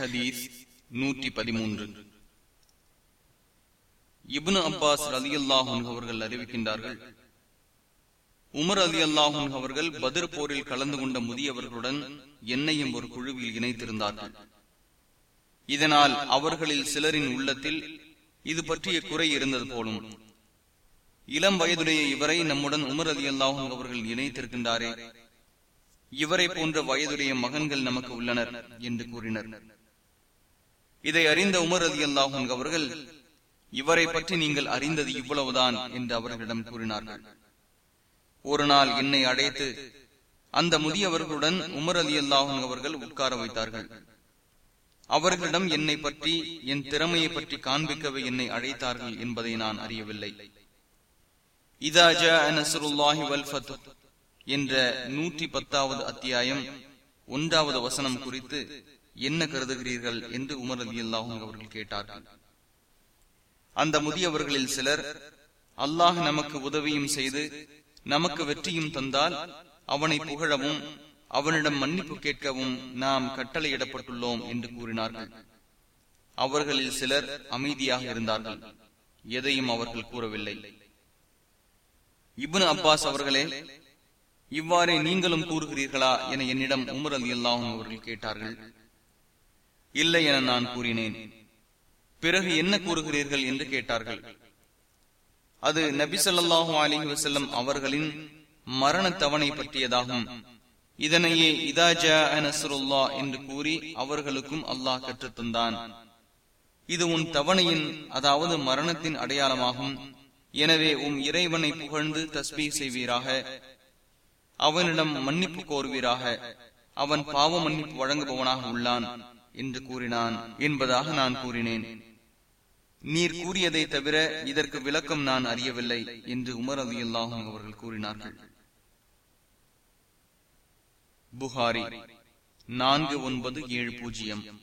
ஹதீஸ் நூற்றி பதிமூன்று. இப்னு அப்பாஸ் அலி அல்லாஹன் அவர்கள் அறிவிக்கின்றார்கள் உமர் அலி அல்லாஹன் அவர்கள் பதிர் போரில் கலந்து கொண்ட முதியவர்களுடன் என்னையும் ஒரு குழுவில் இணைத்திருந்தார்கள். இதனால் அவர்களில் சிலரின் உள்ளத்தில் இது பற்றிய குறை இருந்தது போலும். இளம் வயதுடைய இவரை நம்முடன் உமர் அலி அல்லாஹும் அவர்கள் இணைத்திருக்கின்றாரே. இவரை போன்ற வயதுடைய மகன்கள் நமக்கு உள்ளனர் என்று கூறினர். இதை அறிந்த உமர் அலி அல்லாஹும் அவர்கள் இவரை பற்றி நீங்கள் அறிந்தது இவ்வளவுதான் என்று அவர்களிடம் கூறினார்கள். ஒரு நாள் என்னை அடைத்து அந்த முதியவர்களுடன் உமர் அலி அல்லாஹும் அவர்கள் உட்கார வைத்தார்கள். அவர்களிடம் என்னை பற்றி என் திறமையை பற்றி காண்பிக்கவே என்னை அழைத்தார்கள் என்பதை நான் அறியவில்லை. என்ற நூற்றி பத்தாவது அத்தியாயம் ஒன்றாவது வசனம் குறித்து என்ன கருதுகிறீர்கள் என்று உமர் அலி அல்லாஹும் அவர்கள் கேட்டார்கள். அந்த முதியவர்களில் சிலர் அல்லாஹ் நமக்கு உதவியும் செய்து நமக்கு வெற்றியும் தந்தால் அவனை புகழவும் அவனிடம் மன்னிப்பு கேட்கவும் நாம் கட்டளையிடப்பட்டுள்ளோம் என்று கூறினார்கள். அவர்களில் சிலர் அமைதியாக இருந்தார்கள். எதையும் அவர்கள் கூறவில்லை. இப்னு அப்பாஸ் அவர்களே இவ்வாறே நீங்களும் கூறுகிறீர்களா என என்னிடம் உமர் அலி அல்லாஹும் அவர்கள் கேட்டார்கள். இல்லை என நான் கூறினேன். பிறகு என்ன கூறுகிறீர்கள் என்று கேட்டார்கள். அது நபி சொல்லாஹு அலி வசல்லம் அவர்களின் மரண தவணை பற்றியதாகும். இதனையே இதாஜா நசருல்லா என்று கூறி அவர்களுக்கும் அல்லாஹ் கற்றுத்தந்தான். இது உன் தவணையின் அதாவது மரணத்தின் அடையாளமாகும். எனவே உம் இறைவனை புகழ்ந்து தஸ்பீ செய்வீராக. அவனிடம் மன்னிப்பு கோருவீராக. அவன் பாவ மன்னிப்பு வழங்குபவனாக உள்ளான். என்று கூறினான். என்பதாக நான் கூறினேன். நீர் கூறியதை தவிர இதற்கு விளக்கம் நான் அறியவில்லை என்று உமர் அலி அல்லாஹும் அவர்கள் கூறினார்கள். புகாரி நான்கு ஒன்பது ஏழு பூஜ்ஜியம்.